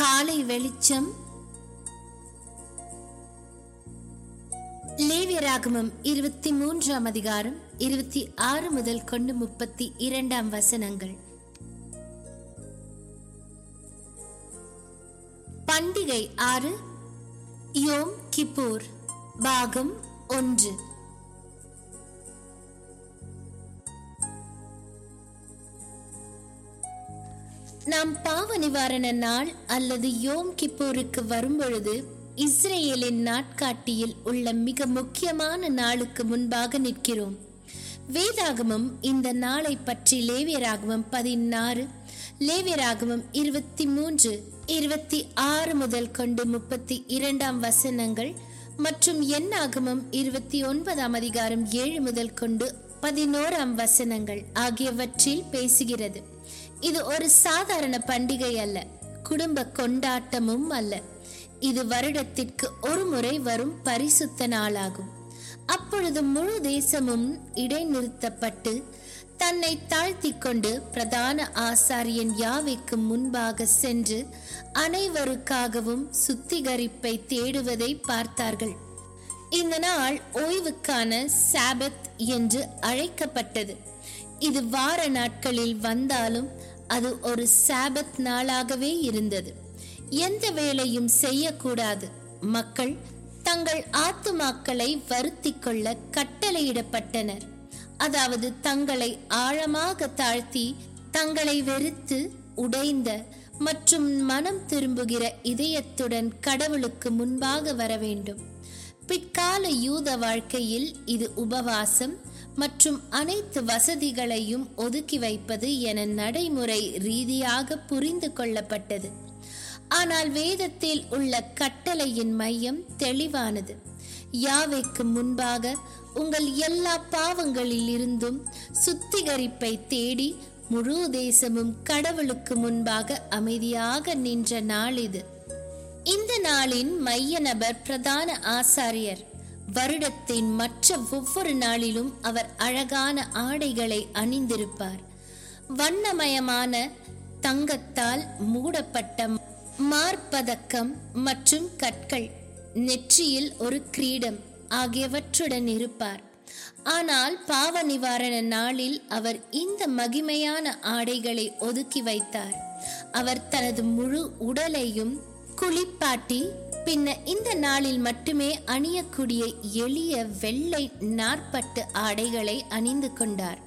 காலை வெளிச்சம். லேவியராகமம் இருபத்தி மூன்றாம் அதிகாரம் இருபத்தி ஆறு முதல் கொண்டு முப்பத்தி இரண்டாம் வசனங்கள். பண்டிகை ஆறு யோம் கிப்பூர் பாகம் ஒன்று. நாம் பாவ நிவாரண நாள் அல்லது யோம் கிப்பூருக்கு வரும்பொழுது இஸ்ரேலின் நாட்காட்டியில் உள்ள மிக முக்கியமான நாளுக்கு முன்பாக நிற்கிறோம். வேதாகமம் இந்த நாளை பற்றி லேவியராகமம் பதினாறு லேவியராகமம் இருபத்தி மூன்று இருபத்தி ஆறு முதல் கொண்டு முப்பத்தி இரண்டாம் வசனங்கள் மற்றும் எண்ணாகமம் இருபத்தி ஒன்பதாம் அதிகாரம் ஏழு முதல் கொண்டு பதினோராம் வசனங்கள் ஆகியவற்றில் பேசுகிறது. இது ஒரு சாதாரண பண்டிகை அல்ல. குடும்ப கொண்டாட்டமும் அல்ல. இது வருடத்திற்கு ஒரு முறை வரும் பரிசுத்த நாளாகும். அப்பொழுது முழு தேசமும் இடைநிறுத்தப்பட்டு தன்னை தாழ்த்தி கொண்டு பிரதான ஆசாரியன் யாவைக்கு முன்பாக சென்று அனைவருக்காகவும் சுத்திகரிப்பை தேடுவதை பார்த்தார்கள். இந்த நாள் ஓய்வுக்கான சாபத் என்று அழைக்கப்பட்டது. இது வார நாட்களில் வந்தாலும் அது ஒரு சாபத் நாளாகவே இருந்தது. எந்த வேலையும் செய்யக்கூடாது. மக்கள் தங்கள் ஆத்துமாக்களை வருத்தி கொள்ள கட்டளையிடப்பட்டனர். அதாவது தங்களை ஆழமாக தாழ்த்தி தங்களை வெறுத்து உடைந்த மற்றும் மனம் திரும்புகிற இதயத்துடன் கடவுளுக்கு முன்பாக வர வேண்டும் பிற்கால யூத வாழ்க்கையில் இது உபவாசம் மற்றும் அனைத்து வசதிகளையும் ஒதுக்கி வைப்பது என நடைமுறை ரீதியாக புரிந்து கொள்ளப்பட்டது. ஆனால் வேதத்தில் உள்ள கட்டளையின் மையம் தெளிவானது. யாவைக்கு முன்பாக உங்கள் எல்லா பாவங்களில் இருந்தும் சுத்திகரிப்பை தேடி முழு தேசமும் கடவுளுக்கு முன்பாக அமைதியாக நின்ற நாள் இது. இந்த நாளின் மைய நபர் பிரதான ஆசாரியர். வருடத்தின் மற்ற ஒவ்வொரு நாளிலும் அவர் அழகான ஆடைகளை அணிந்திருப்பார். வண்ணமயமான தங்கத்தால் மூடப்பட்ட மார்பதக்கம் மற்றும் கற்கள் நெற்றியில் ஒரு கிரீடம் ஆகியவற்றுடன் இருப்பார். ஆனால் பாவ நிவாரண நாளில் அவர் இந்த மகிமையான ஆடைகளை ஒதுக்கி வைத்தார். அவர் தனது முழு உடலையும் குளிப்பாட்டி பின்ன இந்த நாளில் மட்டுமே அணியக்கூடிய எளிய வெள்ளை நாற்பட்டு ஆடைகளை அணிந்து கொண்டார்.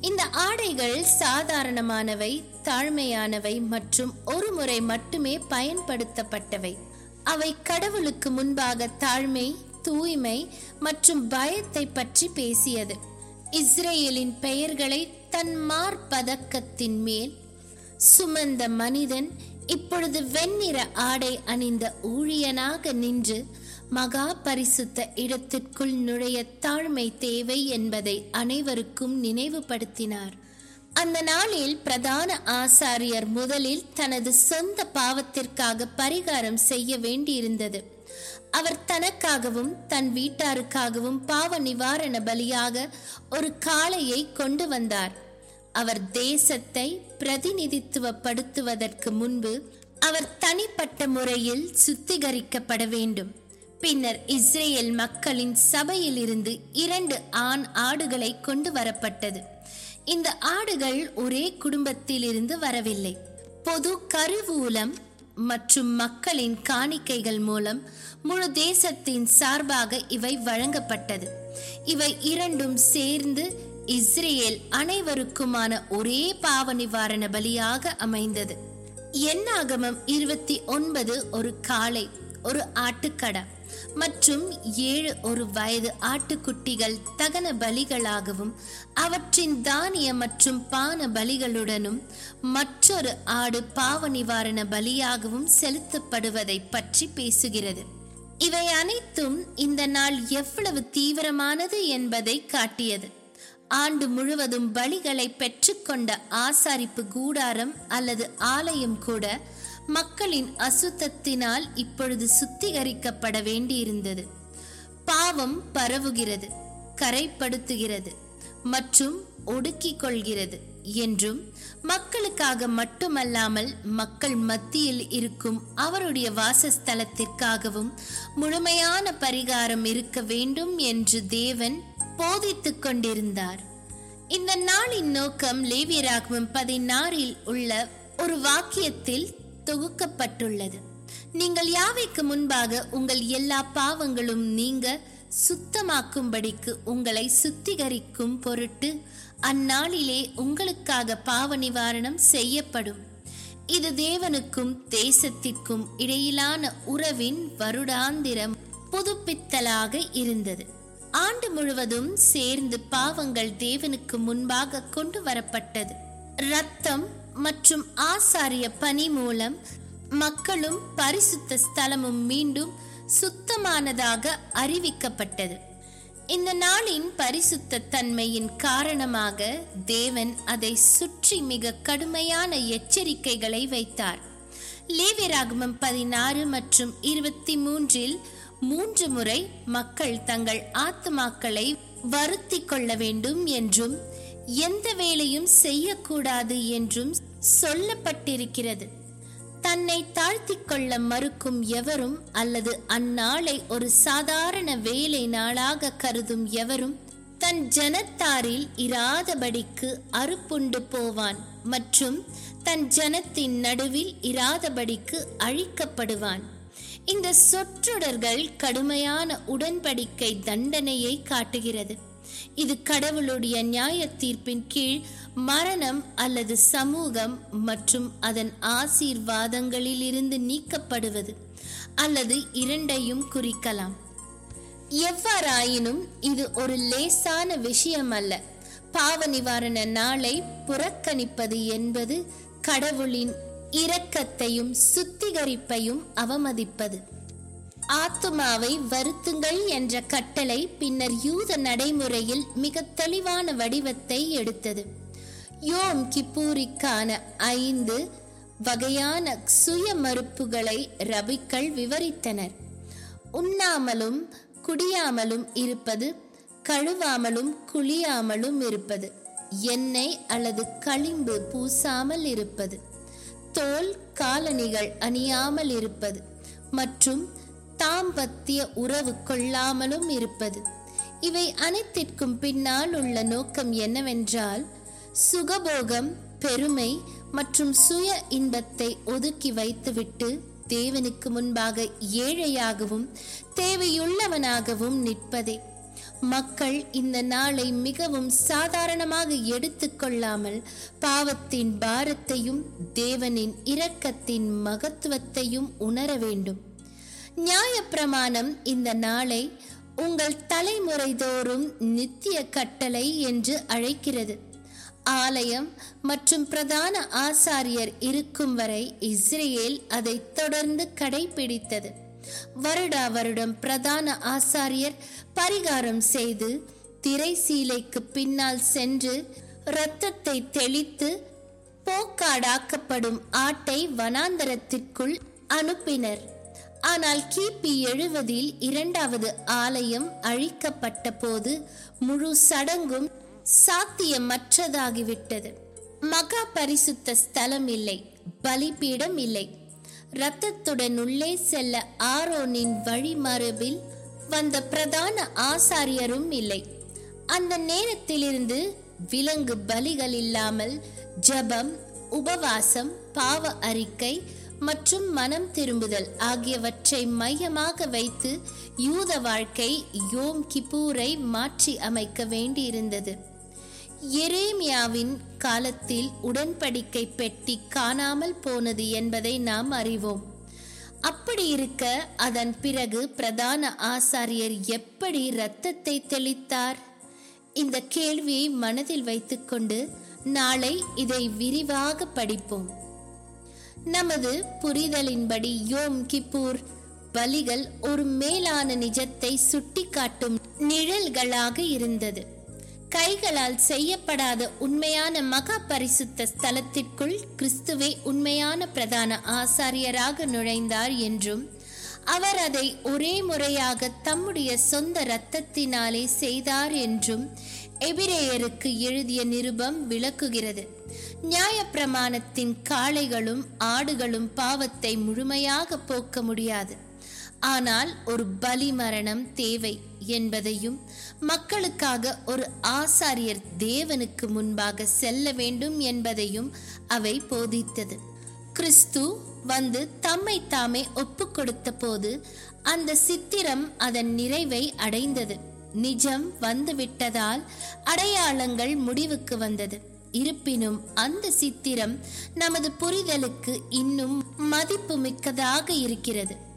இந்த ஆடைகள் சாதாரணமானவை தாழ்மையானவை மற்றும் ஒரு முறை மட்டுமே பயன்படுத்தப்பட்டவை. அவை கடவுளுக்கு முன்பாக தாழ்மை தூய்மை மற்றும் பயத்தை பற்றி பேசியது. இஸ்ரேலின் பெயர்களை தன் மார்பதக்கத்தின் மேல் சுமந்த மனிதன் இப்பொழுது வெண்ணிற ஆடை அணிந்த ஊழியனாக நின்று மகா பரிசுத்த இடத்திற்குள் நுழைய தாழ்மை தேவை என்பதை அனைவருக்கும் நினைவுபடுத்தினார். அந்த நாளில் பிரதான ஆசாரியர் முதலில் தனது சொந்த பாவத்திற்காக பரிகாரம் செய்ய வேண்டியிருந்தது. அவர் தனக்காகவும் தன் வீட்டாருக்காகவும் பாவ நிவாரண பலியாக ஒரு காளையை கொண்டு வந்தார். அவர் தேசத்தை பிரதிநிதித்துவப்படுத்துவதற்கு முன்பு அவர் தனிப்பட்ட முறையில் சுத்திகரிக்கப்பட வேண்டும். பின்னர் இஸ்ரேல் மக்களின் சபையில் இரண்டு ஆண் ஆடுகளை கொண்டு வரப்பட்டது. இந்த ஆடுகள் ஒரே குடும்பத்திலிருந்து வரவில்லை. பொது கருவூலம் மற்றும் மக்களின் காணிக்கைகள் மூலம் முழு தேசத்தின் சார்பாக இவை வழங்கப்பட்டது. இவை இரண்டும் சேர்ந்து இஸ்ரேல் அனைவருக்குமான ஒரே பாவ நிவாரண பலியாக அமைந்தது. எண்ணாகமம் இருபத்தி ஒன்பது ஒரு காளை ஒரு ஆட்டுக்கடா மற்றும் ஏழு ஒரு வயது ஆட்டுக்குட்டிகள் தகன பலிகளாகவும் அவற்றின் தானிய மற்றும் பான பலிகளுடனும் மற்றொரு ஆடு பாவ நிவாரண பலியாகவும் செலுத்தப்படுவதை பற்றி பேசுகிறது. இவை அனைத்தும் இந்த நாள் எவ்வளவு தீவிரமானது என்பதை காட்டியது. ஆண்டு முழுவதும் பலிகளை பெற்றுக்கொண்ட ஆசாரிப்பு கூடாரம் அல்லது ஆலயம் கூட மக்களின் அசுத்தத்தினால் இப்பொழுது சுத்திகரிக்கப்பட வேண்டியிருந்தது. பாவம் பரவுகிறது கரைப்படுத்துகிறது மற்றும் ஒடுக்கிக் கொள்கிறது என்றும் மக்களுக்காக மட்டுமல்லாமல் மக்கள் மத்தியில் இருக்கும் அவருடைய வாசஸ்தலத்திற்காகவும் முழுமையான பரிகாரம் இருக்க வேண்டும் என்று தேவன் போதித்துக் கொண்டிருந்தார். இந்த நாளின் நோக்கம் லேவியராகவும் பதினாறில் உள்ள ஒரு வாக்கியத்தில் தொகுக்கப்பட்டுள்ளது. நீங்கள் யாவைக்கு முன்பாக உங்கள் எல்லா பாவங்களும் நீங்க சுத்தமாக்கும்படிக்கு உங்களை சுத்திகரிக்கும் பொருட்டு அந்நாளிலே உங்களுக்காக பாவ நிவாரணம் செய்யப்படும். இது தேவனுக்கும் தேசத்திற்கும் இடையிலான உறவின் வருடாந்திரம் புதுப்பித்தலாக இருந்தது. ஆண்டு முழுவதும் சேர்ந்து பாவங்கள் தேவனுக்கு முன்பாக கொண்டு வரப்பட்டது. ரத்தம் மற்றும் ஆசாரிய பணி மூலம் மக்களும் பரிசுத்த ஸ்தலமும் மீண்டும் சுத்தமானதாக அறிவிக்கப்பட்டது. இந்த நாளின் பரிசுத்த தன்மையின் காரணமாக தேவன் அதை சுற்றி மிக கடுமையான எச்சரிக்கைகளை வைத்தார். லேவியராகமம் பதினாறு மற்றும் இருபத்தி மூன்றில் மூன்று முறை மக்கள் தங்கள் ஆத்மாக்களை வருத்தி கொள்ள வேண்டும் என்றும் எந்த வேலையும் செய்யக்கூடாது என்றும் சொல்லப்பட்டிருக்கிறது. தன்னை தாழ்த்தி கொள்ள மறுக்கும் எவரும் அல்லது அந்நாளை ஒரு சாதாரண வேலை நாளாக கருதும் எவரும் தன் ஜனத்தாரில் இராதபடிக்கு அறுப்புண்டு போவான் மற்றும் தன் ஜனத்தின் நடுவில் இராதபடிக்கு அழிக்கப்படுவான். இந்த சொற்றொடர்கள் கடுமையான உடன்படிக்கை தண்டனையை காட்டுகிறது. இது கடவுளுடைய நியாய தீர்ப்பின் கீழ் மரணம் அல்லது சமூகம் மற்றும் அதன் ஆசீர்வாதங்களில் இருந்து நீக்கப்படுவது அல்லது இரண்டையும் குறிக்கலாம். எவ்வாறாயினும் இது ஒரு லேசான விஷயம் அல்ல பாவ நிவாரண நாளை புறக்கணிப்பது என்பது கடவுளின் இரக்கத்தையும் சுத்திகரிப்பையும் அவமதிப்பது. ஆத்துமாவை வருத்துங்கள் என்ற கட்டளை பின்னர் யூத நடைமுறையில் மிக தெளிவான வடிவத்தை எடுத்தது. யோம் கிப்பூரிக்கான ஐந்து வகையான சுய மறுப்புகளை ரபிக்கள் விவரித்தனர். உண்ணாமலும் குடியாமலும் இருப்பது கழுவாமலும் குளியாமலும் இருப்பது எண்ணெய் அல்லது களிம்பு பூசாமல் இருப்பது. தோல் காலணிகள் அணியாமல் இருப்பது மற்றும் தாம்பத்திய உறவு கொள்ளாமலும் இருப்பது. இவை அனைத்திற்கும் பின்னால் உள்ள நோக்கம் என்னவென்றால் சுகபோகம் பெருமை மற்றும் சுய இன்பத்தை ஒதுக்கி வைத்துவிட்டு தேவனுக்கு முன்பாக ஏழையாகவும் தேவையுள்ளவனாகவும் நிற்பதே. மக்கள் இந்த நாளை மிகவும் சாதாரணமாக எடுத்துக்கொள்ளாமல் பாவத்தின் பாரத்தையும் தேவனின் இரக்கத்தின் மகத்துவத்தையும் உணர வேண்டும். நியாயப்பிரமாணம் இந்த நாளை உங்கள் தலைமுறை தோறும் நித்திய கட்டளை என்று அழைக்கிறது. ஆலயம் மற்றும் பிரதான ஆசாரியர் இருக்கும் வரை இஸ்ரேல் அதை தொடர்ந்து கடைபிடித்தது. வருடா வருடம் பிரதான ஆசாரியர் பரிகாரம் செய்து திரை சீலைக்கு பின்னால் சென்று இரத்தத்தை தெளித்து போக்காடாக்கப்படும் ஆட்டை வனாந்தரத்திற்குள் அனுப்பினர். ஆனால் கிபி எழுவதில் இரண்டாவது ஆலயம் அழிக்கப்பட்ட போது முழு சடங்கும் சாத்தியமற்றதாகிவிட்டது. மகா பரிசுத்த ஸ்தலம் இல்லை பலிபீடம் இல்லை ரத்தத்துடன் உள்ளே செல்ல ஆரோனின் வழிமரபில் வந்த பிரதான ஆசாரியரும் இல்லை. அந்த நேரத்திலிருந்து விலங்கு பலிகள் இல்லாமல் ஜபம் உபவாசம் பாவ அறிக்கை மற்றும் மனம் திரும்புதல் ஆகியவற்றை மையமாக வைத்து யூத வாழ்க்கை யோம் கிப்பூரை மாற்றி அமைக்க வேண்டியிருந்தது. எரேமியாவின் காலத்தில் உடன்படிக்கை பெட்டி காணாமல் போனது என்பதை நாம் அறிவோம். அப்படி இருக்க அதன் பிறகு பிரதான ஆசாரியர் எப்படி இரத்தத்தை தெளித்தார்? இந்த கேள்வியை மனதில் வைத்துக்கொண்டு நாளை இதை விரிவாக படிப்போம். நமது புரிதலின்படி யோம் கிப்பூர் பலிகள் ஒரு மேலான நிஜத்தை சுட்டிக்காட்டும் நிழல்களாக இருந்தது. கைகளால் செய்யப்படாத உண்மையான மகா பரிசுத்த ஸ்தலத்திற்குள் கிறிஸ்துவே உண்மையான பிரதான ஆசாரியராக நுழைந்தார் என்றும் அவர் அதை ஒரே முறையாக தம்முடைய சொந்த இரத்தத்தினாலே செய்தார் என்றும் எபிரேயருக்கு எழுதிய நிருபம் விளக்குகிறது. நியாயப்பிரமாணத்தின் காளைகளும் ஆடுகளும் பாவத்தை முழுமையாக போக்க முடியாது. ஆனால் ஒரு பலி மரணம் தேவை என்பதையும் மக்களுக்காக ஒரு ஆசாரியர் தேவனுக்கு முன்பாக செல்ல வேண்டும் என்பதையும் அவை போதித்தது. கிறிஸ்து வந்து தம்மை தாமே ஒப்பு கொடுத்த போது அந்த சித்திரம் அதன் நிறைவை அடைந்தது. நிஜம் வந்துவிட்டதால் அடையாளங்கள் முடிவுக்கு வந்தது. இருப்பினும் அந்த சித்திரம் நமது புரிதலுக்கு இன்னும் மதிப்பு மிக்கதாக இருக்கிறது.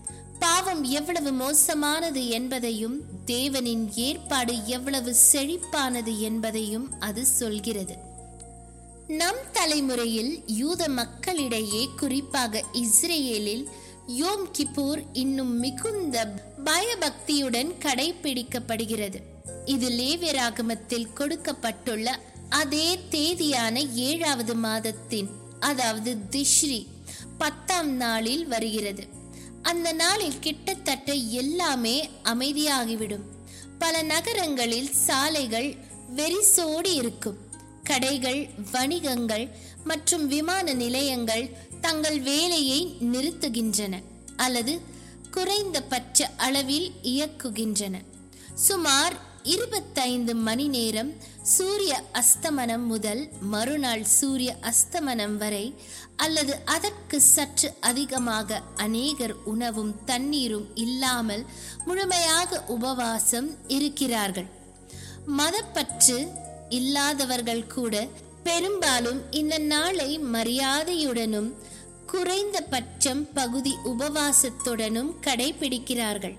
பாவம் எவ்வளவு மோசமானது என்பதையும் தேவனின் ஏற்பாடு எவ்வளவு செழிப்பானது என்பதையும் அது சொல்கிறது. நம் தலைமுறையில் யூத மக்களிடையே குறிப்பாக இஸ்ரேலில் யோம் கிப்பூர் இன்னும் மிகுந்த பயபக்தியுடன் கடைபிடிக்கப்படுகிறது. இது லேவியராகமத்தில் கொடுக்கப்பட்டுள்ள அதே தேதியான ஏழாவது மாதத்தின் அதாவது திஷ்ரி பத்தாம் நாளில் வருகிறது. அந்த நாளில் கிட்டத்தட்ட எல்லாமே அமைதியாகிவிடும். பல நகரங்களில் சாலைகள் வெறிசோடி இருக்கும். கடைகள் வணிகங்கள் மற்றும் விமான நிலையங்கள் தங்கள் வேலையை நிறுத்துகின்றன அல்லது குறைந்தபட்ச அளவில் இயக்குகின்றன. சுமார் இருபத்தைந்து மணி நேரம் சூரிய அஸ்தமனம் முதல் மறுநாள் சூரிய அஸ்தமனம் வரை அல்லது அதற்கு சற்று அதிகமாக அநேகர் உணவும் தண்ணீரும் இல்லாமல் முழுமையாக உபவாசம் இருக்கிறார்கள். மதப்பற்று இல்லாதவர்கள் கூட பெரும்பாலும் இந்த நாளை மரியாதையுடனும் குறைந்தபட்சம் பகுதி உபவாசத்துடனும் கடைபிடிக்கிறார்கள்.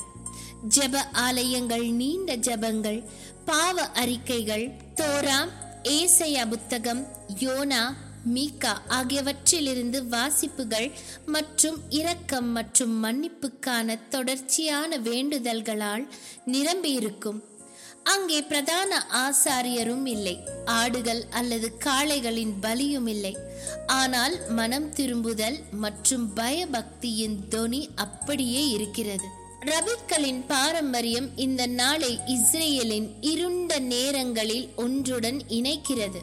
ஜெப ஆலயங்கள் நீண்ட ஜெபங்கள் பாவ அறிக்கைகள் தோரா ஏசையா புத்தகம் யோனா மீகா ஆகியவற்றிலிருந்து வாசிப்புகள் மற்றும் இரக்கம் மற்றும் மன்னிப்புக்கான தொடர்ச்சியான வேண்டுதல்களால் நிரம்பியிருக்கும். அங்கே பிரதான ஆசாரியரும் இல்லை. ஆடுகள் அல்லது காளைகளின் பலியும் இல்லை. ஆனால் மனம் திரும்புதல் மற்றும் பயபக்தியின் தொனி அப்படியே இருக்கிறது. ரபிக்களின் பாரம்பரியம் இந்த நாளை இஸ்ரேலின் இருண்ட நேரங்களில் ஒன்றுடன் இணைக்கிறது.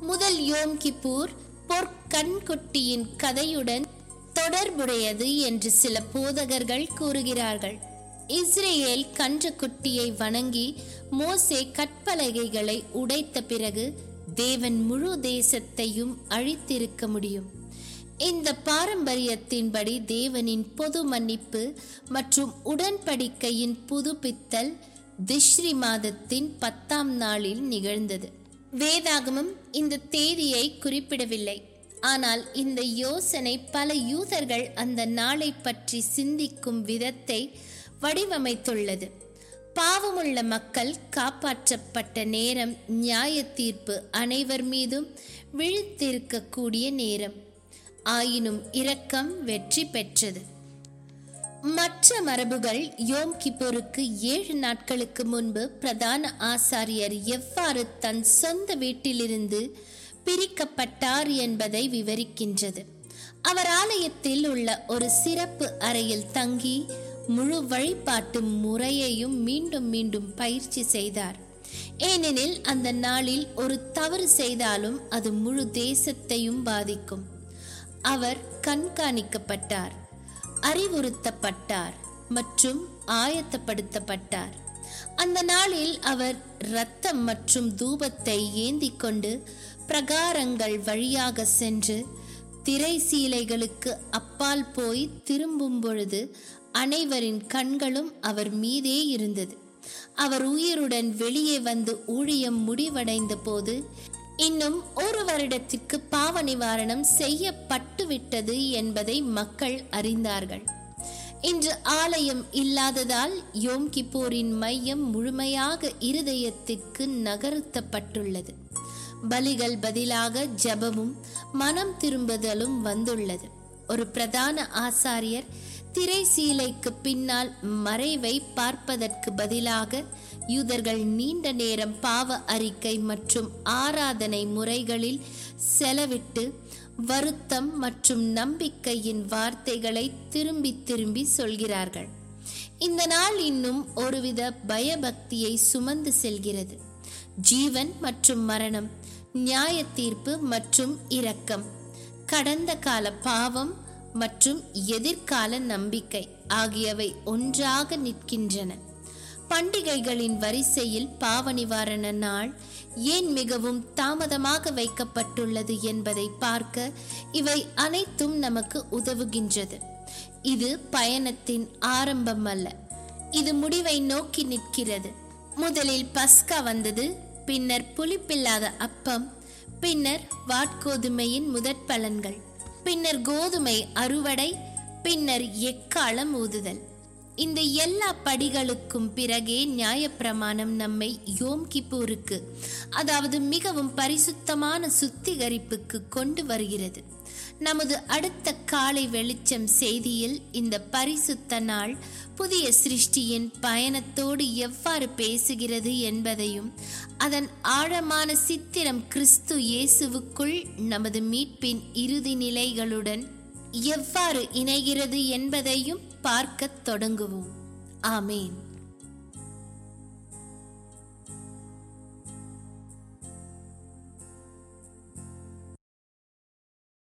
முதல் யோம் கிப்பூர் பொற்கண்குட்டியின் கதையுடன் தொடர்புடையது என்று சில போதகர்கள் கூறுகிறார்கள். இஸ்ரேல் கன்றுக்குட்டியை வணங்கி மோசே கற்பலகைகளை உடைத்த பிறகு தேவன் முழு தேசத்தையும் அழித்திருக்க முடியும். இந்த பாரம்பரியத்தின்படி தேவனின் பொது மன்னிப்பு மற்றும் உடன்படிக்கையின் புதுப்பித்தல் திஷ்ரி மாதத்தின் பத்தாம் நாளில் நிகழ்ந்தது. வேதாகமம் இந்த தேதியை குறிப்பிடவில்லை. ஆனால் இந்த யோசனை பல யூதர்கள் அந்த நாளை பற்றி சிந்திக்கும் விதத்தை வடிவமைத்துள்ளது. பாவமுள்ள மக்கள் காப்பாற்றப்பட்ட நேரம் நியாய தீர்ப்பு அனைவர் மீதும் விழித்திருக்கக்கூடிய நேரம். ஆயினும் இரக்கம் வெற்றி பெற்றது. மற்ற மரபுகள் யோம் கிப்பூருக்கு ஏழு நாட்களுக்கு முன்பு பிரதான ஆசாரியர் எவ்வாறு தன் சொந்த வீட்டிலிருந்து பிரிக்கப்பட்டார் என்பதை விவரிக்கின்றது. அவர் ஆலயத்தில் உள்ள ஒரு சிறப்பு அறையில் தங்கி முழு வழிபாட்டு முறையையும் மீண்டும் மீண்டும் பயிற்சி செய்தார். ஏனெனில் அந்த நாளில் ஒரு தவறு செய்தாலும் அது முழு தேசத்தையும் பாதிக்கும். அவர் கண்காணிக்கப்பட்டார் அறிவுறுத்தப்பட்டார் மற்றும் ஆயத்தப்படுத்தப்பட்டார். அந்த நாளில் அவர் இரத்தம் மற்றும் தூபத்தை ஏந்தி கொண்டு பிரகாரங்கள் வழியாக சென்று திரை சீலைகளுக்கு அப்பால் போய் திரும்பும் பொழுது அனைவரின் கண்களும் அவர் மீதே இருந்தது. அவர் உயிருடன் வெளியே வந்து ஊழியம் முடிவடைந்த போது இன்னும் ஒரு வருடத்திற்கு பாவ நிவாரணம் செய்யப்பட்டுவிட்டது என்பதை மக்கள் அறிந்தார்கள். இன்று ஆலயம் இல்லாததால் யோம் கிப்போரின் மையம் முழுமையாக இருதயத்திற்கு நகர்த்தப்பட்டுள்ளது. பலிகள் பதிலாக ஜபமும் மனம் திரும்புதலும் வந்துள்ளது. ஒரு பிரதான ஆசாரியர் திரை சீலைக்கு பின்னால் மறைவை பார்ப்பதற்கு பதிலாக யூதர்கள் நீண்ட நேரம் பாவ அறிக்கை மற்றும் ஆராதனை முறைகளில் செலவிட்டு வருத்தம் மற்றும் நம்பிக்கையின் வார்த்தைகளை திரும்பி திரும்பி சொல்கிறார்கள். இந்த நாள் இன்னும் ஒருவித பயபக்தியை சுமந்து செல்கிறது. ஜீவன் மற்றும் மரணம் நியாய தீர்ப்பு மற்றும் இரக்கம் கடந்த கால பாவம் மற்றும் எதிர்கால நம்பிக்கை ஆகியவை ஒன்றாக நிற்கின்றன. பண்டிகைகளின் வரிசையில் பாவ நிவாரண நாள் ஏன் மிகவும் தாமதமாக வைக்கப்பட்டுள்ளது என்பதை பார்க்க இவை அனைத்தும் நமக்கு உதவுகின்றது. இது பயணத்தின் ஆரம்பம் அல்ல. இது முடிவை நோக்கி நிற்கிறது. முதலில் பஸ்கா வந்தது பின்னர் புளிப்பில்லாத அப்பம் பின்னர் வாட்கோதுமையின் முதற் பலன்கள். பின்னர் கோதுமை அறுவடை பின்னர் எக்காலம் ஊதுதல். இந்த எல்லா படிகளுக்கும் பிறகே நியாயப்பிரமாணம் நம்மை யோம் கிப்பூருக்கு அதாவது மிகவும் பரிசுத்தமான சுத்திகரிப்புக்கு கொண்டு வருகிறது. நமது அடுத்த காலை வெளிச்சம் செய்தியில் இந்த பரிசுத்த நாள் புதிய சிருஷ்டியின் பயணத்தோடு எவ்வாறு பேசுகிறது என்பதையும் அதன் ஆழமான சித்திரம் கிறிஸ்து இயேசுவுக்குள் நமது மீட்பின் இறுதி நிலைகளுடன் எவ்வாறு இணைகிறது என்பதையும் பார்க்கத் தொடங்குவோம். ஆமேன்.